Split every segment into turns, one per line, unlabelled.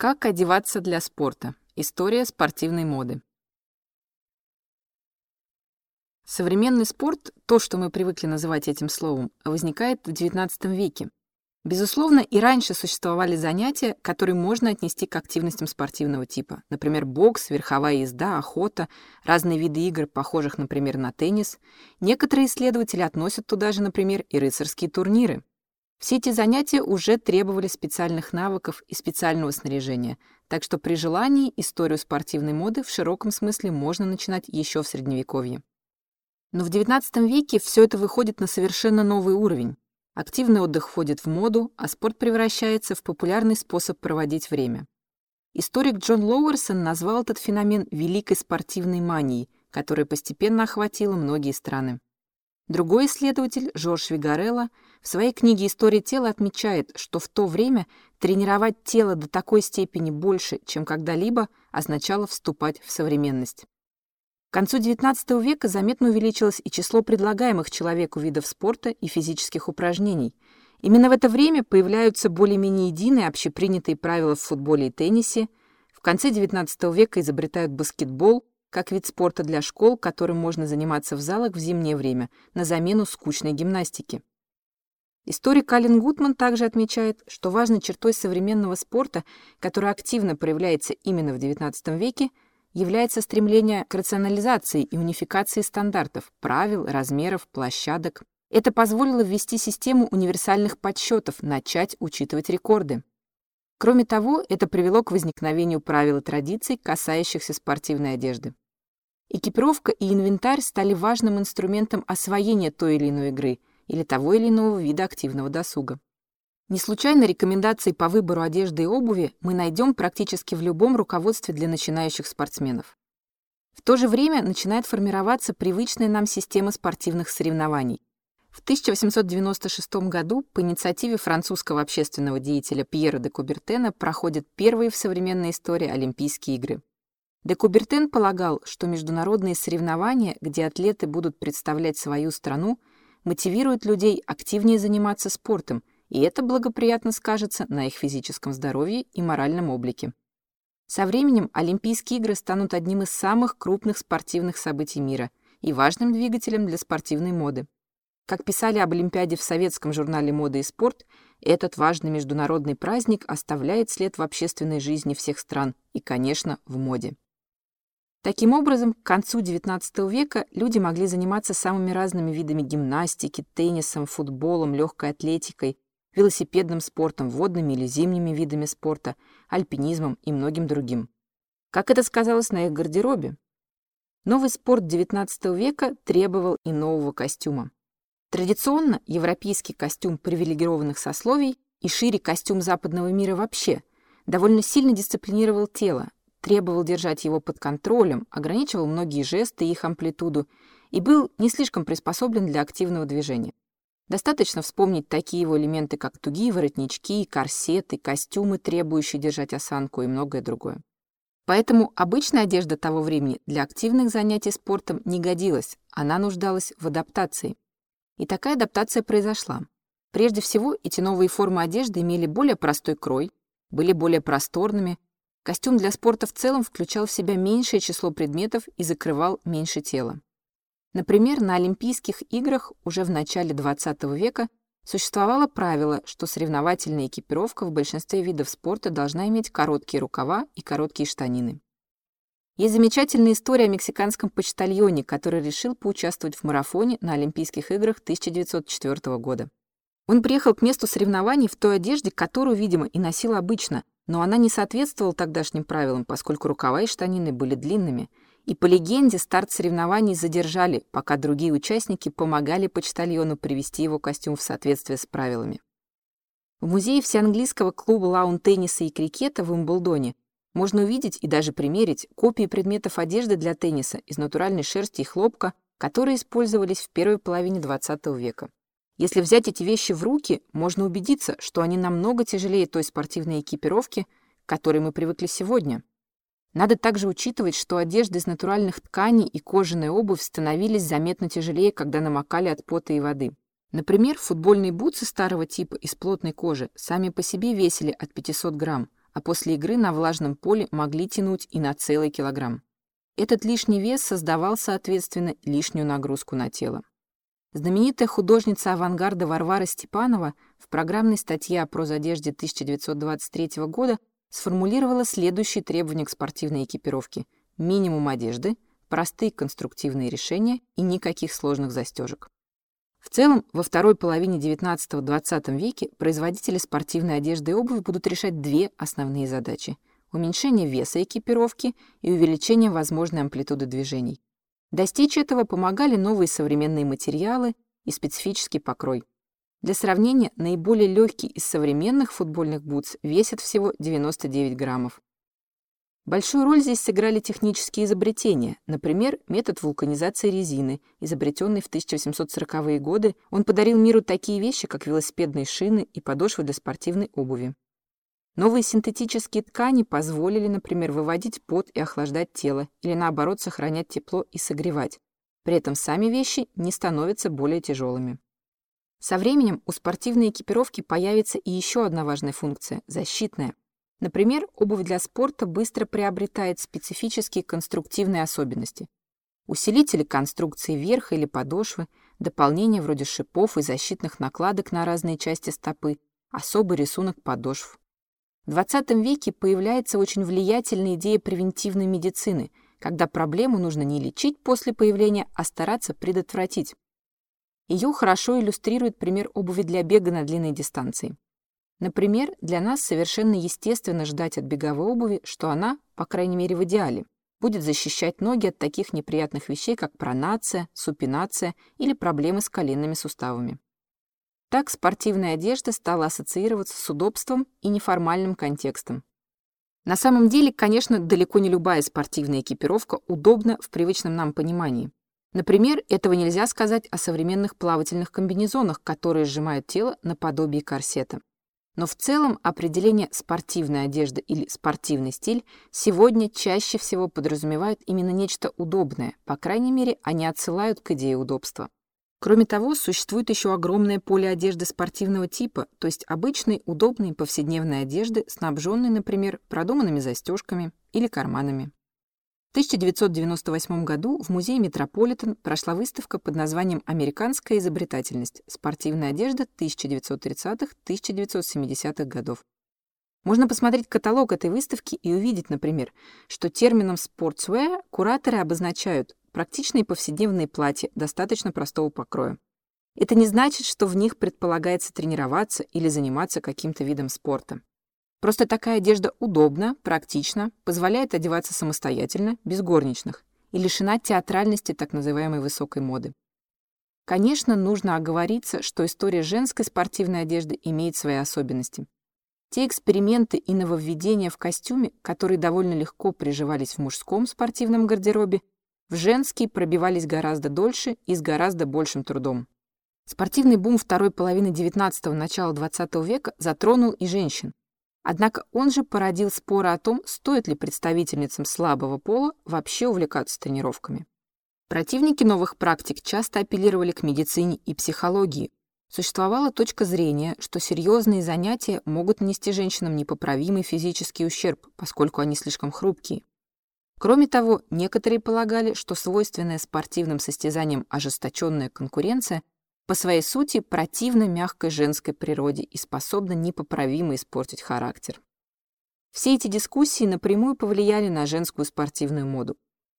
Как одеваться для спорта? История спортивной моды. Современный спорт, то, что мы привыкли называть этим словом, возникает в XIX веке. Безусловно, и раньше существовали занятия, которые можно отнести к активностям спортивного типа. Например, бокс, верховая езда, охота, разные виды игр, похожих, например, на теннис. Некоторые исследователи относят туда же, например, и рыцарские турниры. Все эти занятия уже требовали специальных навыков и специального снаряжения, так что при желании историю спортивной моды в широком смысле можно начинать еще в Средневековье. Но в XIX веке все это выходит на совершенно новый уровень. Активный отдых входит в моду, а спорт превращается в популярный способ проводить время. Историк Джон Лоуэрсон назвал этот феномен «великой спортивной манией», которая постепенно охватила многие страны. Другой исследователь, Жорж Вигарелло, в своей книге «История тела» отмечает, что в то время тренировать тело до такой степени больше, чем когда-либо, означало вступать в современность. К концу XIX века заметно увеличилось и число предлагаемых человеку видов спорта и физических упражнений. Именно в это время появляются более-менее единые общепринятые правила в футболе и теннисе. В конце XIX века изобретают баскетбол, как вид спорта для школ, которым можно заниматься в залах в зимнее время, на замену скучной гимнастики. Историк Ален Гутман также отмечает, что важной чертой современного спорта, которая активно проявляется именно в XIX веке, является стремление к рационализации и унификации стандартов, правил, размеров, площадок. Это позволило ввести систему универсальных подсчетов, начать учитывать рекорды. Кроме того, это привело к возникновению правил и традиций, касающихся спортивной одежды. Экипировка и инвентарь стали важным инструментом освоения той или иной игры или того или иного вида активного досуга. Не случайно рекомендации по выбору одежды и обуви мы найдем практически в любом руководстве для начинающих спортсменов. В то же время начинает формироваться привычная нам система спортивных соревнований. В 1896 году по инициативе французского общественного деятеля Пьера де Кубертена проходят первые в современной истории Олимпийские игры. Де Кубертен полагал, что международные соревнования, где атлеты будут представлять свою страну, мотивируют людей активнее заниматься спортом – и это благоприятно скажется на их физическом здоровье и моральном облике. Со временем Олимпийские игры станут одним из самых крупных спортивных событий мира и важным двигателем для спортивной моды. Как писали об Олимпиаде в советском журнале «Мода и спорт», этот важный международный праздник оставляет след в общественной жизни всех стран и, конечно, в моде. Таким образом, к концу XIX века люди могли заниматься самыми разными видами гимнастики, теннисом, футболом, легкой атлетикой, велосипедным спортом, водными или зимними видами спорта, альпинизмом и многим другим. Как это сказалось на их гардеробе? Новый спорт XIX века требовал и нового костюма. Традиционно европейский костюм привилегированных сословий и шире костюм западного мира вообще довольно сильно дисциплинировал тело, требовал держать его под контролем, ограничивал многие жесты и их амплитуду и был не слишком приспособлен для активного движения. Достаточно вспомнить такие его элементы, как тугие воротнички, корсеты, костюмы, требующие держать осанку и многое другое. Поэтому обычная одежда того времени для активных занятий спортом не годилась, она нуждалась в адаптации. И такая адаптация произошла. Прежде всего, эти новые формы одежды имели более простой крой, были более просторными, костюм для спорта в целом включал в себя меньшее число предметов и закрывал меньше тела. Например, на Олимпийских играх уже в начале XX века существовало правило, что соревновательная экипировка в большинстве видов спорта должна иметь короткие рукава и короткие штанины. Есть замечательная история о мексиканском почтальоне, который решил поучаствовать в марафоне на Олимпийских играх 1904 года. Он приехал к месту соревнований в той одежде, которую, видимо, и носил обычно, но она не соответствовала тогдашним правилам, поскольку рукава и штанины были длинными, и по легенде старт соревнований задержали, пока другие участники помогали почтальону привести его костюм в соответствие с правилами. В музее всеанглийского клуба лаун-тенниса и крикета в Умблдоне можно увидеть и даже примерить копии предметов одежды для тенниса из натуральной шерсти и хлопка, которые использовались в первой половине XX века. Если взять эти вещи в руки, можно убедиться, что они намного тяжелее той спортивной экипировки, к которой мы привыкли сегодня. Надо также учитывать, что одежда из натуральных тканей и кожаная обувь становились заметно тяжелее, когда намокали от пота и воды. Например, футбольные бутсы старого типа из плотной кожи сами по себе весили от 500 грамм, а после игры на влажном поле могли тянуть и на целый килограмм. Этот лишний вес создавал, соответственно, лишнюю нагрузку на тело. Знаменитая художница авангарда Варвара Степанова в программной статье о прозодежде 1923 года сформулировала следующие требования к спортивной экипировке. Минимум одежды, простые конструктивные решения и никаких сложных застежек. В целом, во второй половине XIX-XX веке производители спортивной одежды и обуви будут решать две основные задачи – уменьшение веса экипировки и увеличение возможной амплитуды движений. Достичь этого помогали новые современные материалы и специфический покрой. Для сравнения, наиболее легкий из современных футбольных бутс весит всего 99 граммов. Большую роль здесь сыграли технические изобретения. Например, метод вулканизации резины, изобретенный в 1840-е годы, он подарил миру такие вещи, как велосипедные шины и подошвы для спортивной обуви. Новые синтетические ткани позволили, например, выводить пот и охлаждать тело, или наоборот сохранять тепло и согревать. При этом сами вещи не становятся более тяжелыми. Со временем у спортивной экипировки появится и еще одна важная функция – защитная. Например, обувь для спорта быстро приобретает специфические конструктивные особенности. Усилители конструкции верха или подошвы, дополнения вроде шипов и защитных накладок на разные части стопы, особый рисунок подошв. В XX веке появляется очень влиятельная идея превентивной медицины, когда проблему нужно не лечить после появления, а стараться предотвратить. Ее хорошо иллюстрирует пример обуви для бега на длинной дистанции. Например, для нас совершенно естественно ждать от беговой обуви, что она, по крайней мере в идеале, будет защищать ноги от таких неприятных вещей, как пронация, супинация или проблемы с коленными суставами. Так спортивная одежда стала ассоциироваться с удобством и неформальным контекстом. На самом деле, конечно, далеко не любая спортивная экипировка удобна в привычном нам понимании. Например, этого нельзя сказать о современных плавательных комбинезонах, которые сжимают тело наподобие корсета. Но в целом определение спортивная одежда или спортивный стиль сегодня чаще всего подразумевает именно нечто удобное, по крайней мере, они отсылают к идее удобства. Кроме того, существует еще огромное поле одежды спортивного типа, то есть обычной, удобной повседневной одежды, снабженной, например, продуманными застежками или карманами. В 1998 году в музее Метрополитен прошла выставка под названием «Американская изобретательность. Спортивная одежда 1930-1970-х годов». Можно посмотреть каталог этой выставки и увидеть, например, что термином «sportswear» кураторы обозначают практичные повседневные платья достаточно простого покроя. Это не значит, что в них предполагается тренироваться или заниматься каким-то видом спорта. Просто такая одежда удобна, практична, позволяет одеваться самостоятельно, без горничных, и лишена театральности так называемой высокой моды. Конечно, нужно оговориться, что история женской спортивной одежды имеет свои особенности. Те эксперименты и нововведения в костюме, которые довольно легко приживались в мужском спортивном гардеробе, в женский пробивались гораздо дольше и с гораздо большим трудом. Спортивный бум второй половины XIX – начала XX века затронул и женщин. Однако он же породил споры о том, стоит ли представительницам слабого пола вообще увлекаться тренировками. Противники новых практик часто апеллировали к медицине и психологии. Существовала точка зрения, что серьезные занятия могут нанести женщинам непоправимый физический ущерб, поскольку они слишком хрупкие. Кроме того, некоторые полагали, что свойственная спортивным состязаниям ожесточенная конкуренция по своей сути противно мягкой женской природе и способна непоправимо испортить характер. Все эти дискуссии напрямую повлияли на женскую спортивную моду.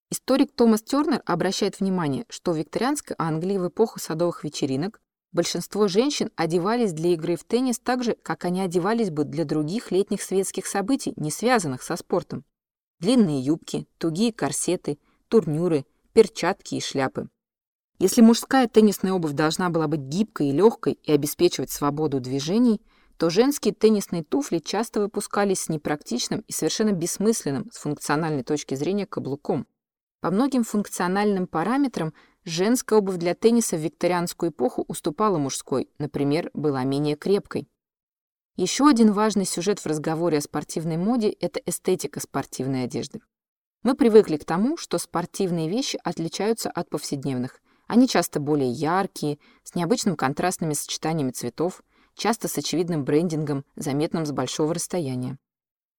Историк Томас Тернер обращает внимание, что в викторианской Англии в эпоху садовых вечеринок большинство женщин одевались для игры в теннис так же, как они одевались бы для других летних светских событий, не связанных со спортом. Длинные юбки, тугие корсеты, турнюры, перчатки и шляпы. Если мужская теннисная обувь должна была быть гибкой и легкой и обеспечивать свободу движений, то женские теннисные туфли часто выпускались с непрактичным и совершенно бессмысленным с функциональной точки зрения каблуком. По многим функциональным параметрам женская обувь для тенниса в викторианскую эпоху уступала мужской, например, была менее крепкой. Еще один важный сюжет в разговоре о спортивной моде – это эстетика спортивной одежды. Мы привыкли к тому, что спортивные вещи отличаются от повседневных – они часто более яркие, с необычным контрастными сочетаниями цветов, часто с очевидным брендингом, заметным с большого расстояния.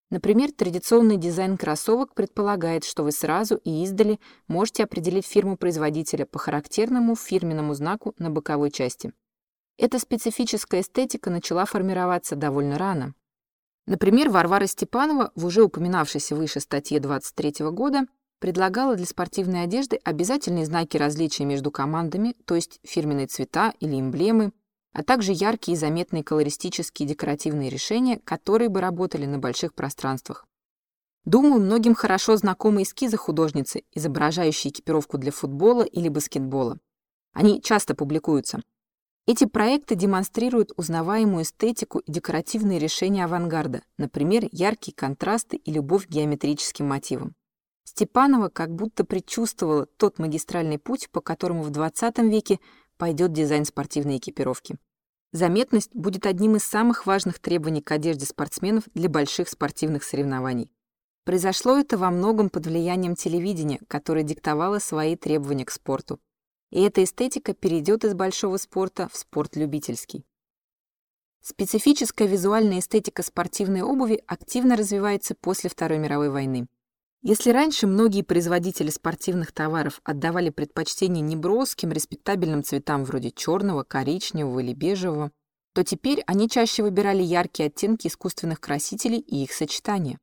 Например, традиционный дизайн кроссовок предполагает, что вы сразу и издали можете определить фирму-производителя по характерному фирменному знаку на боковой части. Эта специфическая эстетика начала формироваться довольно рано. Например, Варвара Степанова в уже упоминавшейся выше статье 23 года предлагала для спортивной одежды обязательные знаки различия между командами, то есть фирменные цвета или эмблемы, а также яркие и заметные колористические декоративные решения, которые бы работали на больших пространствах. Думаю, многим хорошо знакомы эскизы художницы, изображающие экипировку для футбола или баскетбола. Они часто публикуются. Эти проекты демонстрируют узнаваемую эстетику и декоративные решения авангарда, например, яркие контрасты и любовь к геометрическим мотивам. Степанова как будто предчувствовала тот магистральный путь, по которому в 20 веке пойдет дизайн спортивной экипировки. Заметность будет одним из самых важных требований к одежде спортсменов для больших спортивных соревнований. Произошло это во многом под влиянием телевидения, которое диктовало свои требования к спорту. И эта эстетика перейдет из большого спорта в спорт любительский. Специфическая визуальная эстетика спортивной обуви активно развивается после Второй мировой войны. Если раньше многие производители спортивных товаров отдавали предпочтение неброским, респектабельным цветам вроде черного, коричневого или бежевого, то теперь они чаще выбирали яркие оттенки искусственных красителей и их сочетания.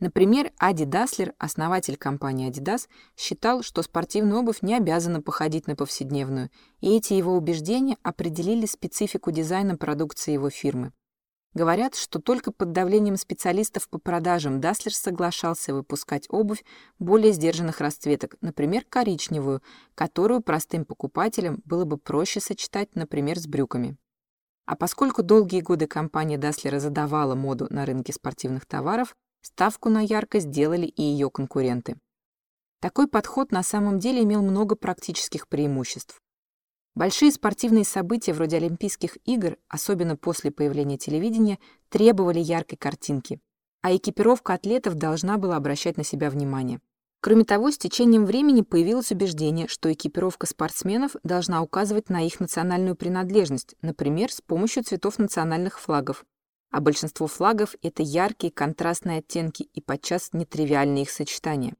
Например, Ади Дасслер, основатель компании Adidas, считал, что спортивная обувь не обязана походить на повседневную, и эти его убеждения определили специфику дизайна продукции его фирмы. Говорят, что только под давлением специалистов по продажам Дасслер соглашался выпускать обувь более сдержанных расцветок, например, коричневую, которую простым покупателям было бы проще сочетать, например, с брюками. А поскольку долгие годы компания Даслера задавала моду на рынке спортивных товаров, ставку на яркость делали и ее конкуренты. Такой подход на самом деле имел много практических преимуществ. Большие спортивные события вроде Олимпийских игр, особенно после появления телевидения, требовали яркой картинки, а экипировка атлетов должна была обращать на себя внимание. Кроме того, с течением времени появилось убеждение, что экипировка спортсменов должна указывать на их национальную принадлежность, например, с помощью цветов национальных флагов. А большинство флагов — это яркие контрастные оттенки и подчас нетривиальные их сочетания.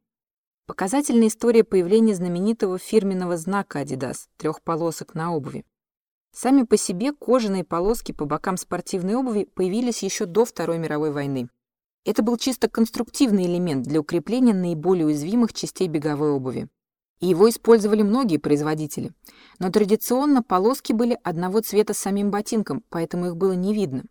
Показательная история появления знаменитого фирменного знака Adidas – трех полосок на обуви. Сами по себе кожаные полоски по бокам спортивной обуви появились еще до Второй мировой войны. Это был чисто конструктивный элемент для укрепления наиболее уязвимых частей беговой обуви. И его использовали многие производители. Но традиционно полоски были одного цвета с самим ботинком, поэтому их было не видно.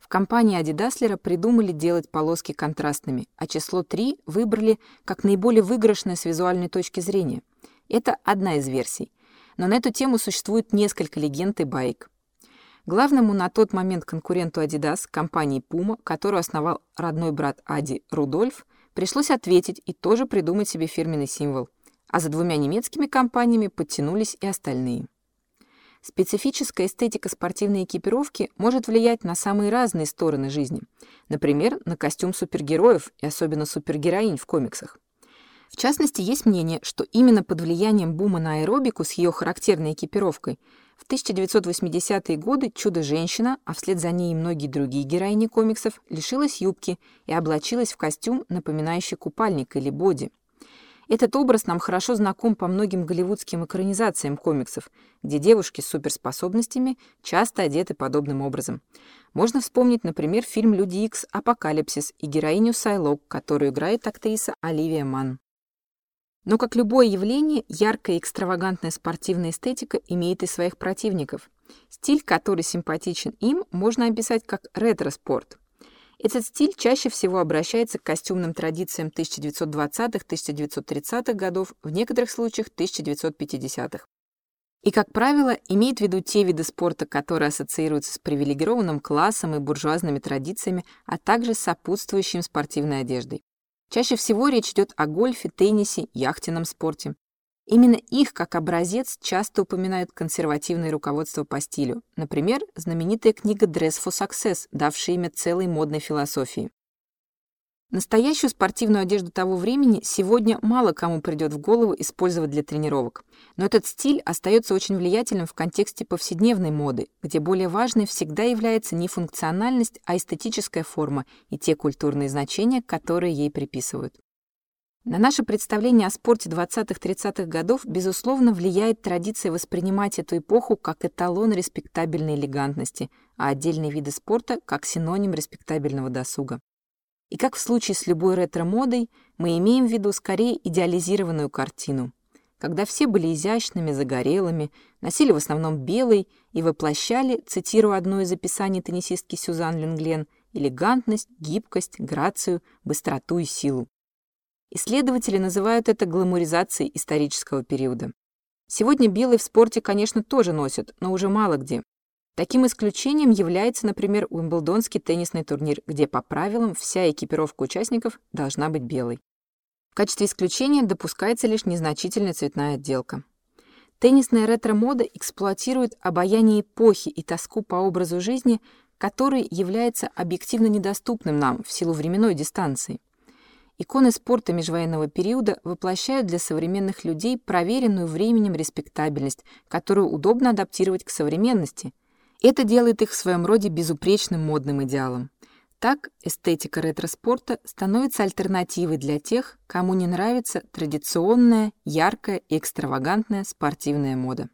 В компании Адидаслера придумали делать полоски контрастными, а число 3 выбрали как наиболее выигрышное с визуальной точки зрения. Это одна из версий. Но на эту тему существует несколько легенд и баек. Главному на тот момент конкуренту Adidas, компании Puma, которую основал родной брат Ади Рудольф, пришлось ответить и тоже придумать себе фирменный символ. А за двумя немецкими компаниями подтянулись и остальные. Специфическая эстетика спортивной экипировки может влиять на самые разные стороны жизни. Например, на костюм супергероев и особенно супергероинь в комиксах. В частности, есть мнение, что именно под влиянием бума на аэробику с ее характерной экипировкой в 1980-е годы Чудо-женщина, а вслед за ней и многие другие героини комиксов, лишилась юбки и облачилась в костюм, напоминающий купальник или боди. Этот образ нам хорошо знаком по многим голливудским экранизациям комиксов, где девушки с суперспособностями часто одеты подобным образом. Можно вспомнить, например, фильм «Люди Икс. Апокалипсис» и героиню Сайлок, которую играет актриса Оливия Манн. Но, как любое явление, яркая и экстравагантная спортивная эстетика имеет и своих противников. Стиль, который симпатичен им, можно описать как ретро-спорт. Этот стиль чаще всего обращается к костюмным традициям 1920-1930-х годов, в некоторых случаях 1950-х. И, как правило, имеет в виду те виды спорта, которые ассоциируются с привилегированным классом и буржуазными традициями, а также с сопутствующим спортивной одеждой. Чаще всего речь идет о гольфе, теннисе, яхтенном спорте. Именно их как образец часто упоминают консервативные руководства по стилю. Например, знаменитая книга «Dress for Success», давшая имя целой модной философии. Настоящую спортивную одежду того времени сегодня мало кому придет в голову использовать для тренировок. Но этот стиль остается очень влиятельным в контексте повседневной моды, где более важной всегда является не функциональность, а эстетическая форма и те культурные значения, которые ей приписывают. На наше представление о спорте 20-30-х годов, безусловно, влияет традиция воспринимать эту эпоху как эталон респектабельной элегантности, а отдельные виды спорта как синоним респектабельного досуга. И как в случае с любой ретро-модой, мы имеем в виду скорее идеализированную картину, когда все были изящными, загорелыми, носили в основном белый и воплощали, цитирую одно из описаний теннисистки Сюзан Ленглен, элегантность, гибкость, грацию, быстроту и силу. Исследователи называют это гламуризацией исторического периода. Сегодня белый в спорте, конечно, тоже носят, но уже мало где. Таким исключением является, например, Уимблдонский теннисный турнир, где по правилам вся экипировка участников должна быть белой. В качестве исключения допускается лишь незначительная цветная отделка. Теннисная ретро-мода эксплуатирует обаяние эпохи и тоску по образу жизни, который является объективно недоступным нам в силу временной дистанции. Иконы спорта межвоенного периода воплощают для современных людей проверенную временем респектабельность, которую удобно адаптировать к современности – это делает их в своем роде безупречным модным идеалом. Так эстетика ретро-спорта становится альтернативой для тех, кому не нравится традиционная, яркая и экстравагантная спортивная мода.